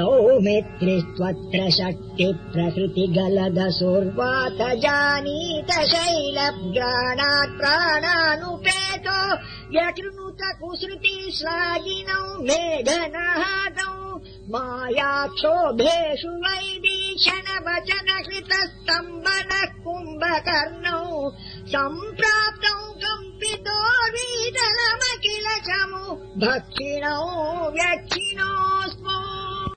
सौमित्रिस्त्वत्र मेत्रे शक्ति प्रकृति जानीत शैलग्राणात् प्राणानुपेतो व्यकृणुत कुसृति स्वाजिनौ मेघनहादौ मायाक्षोभेषु वैदीक्षण वचन कृतस्तम्बनः कुम्भकर्णौ सम्प्राप्तौ कम्पितो वीतलमखिल चमु भक्षिणौ व्यक्षिणो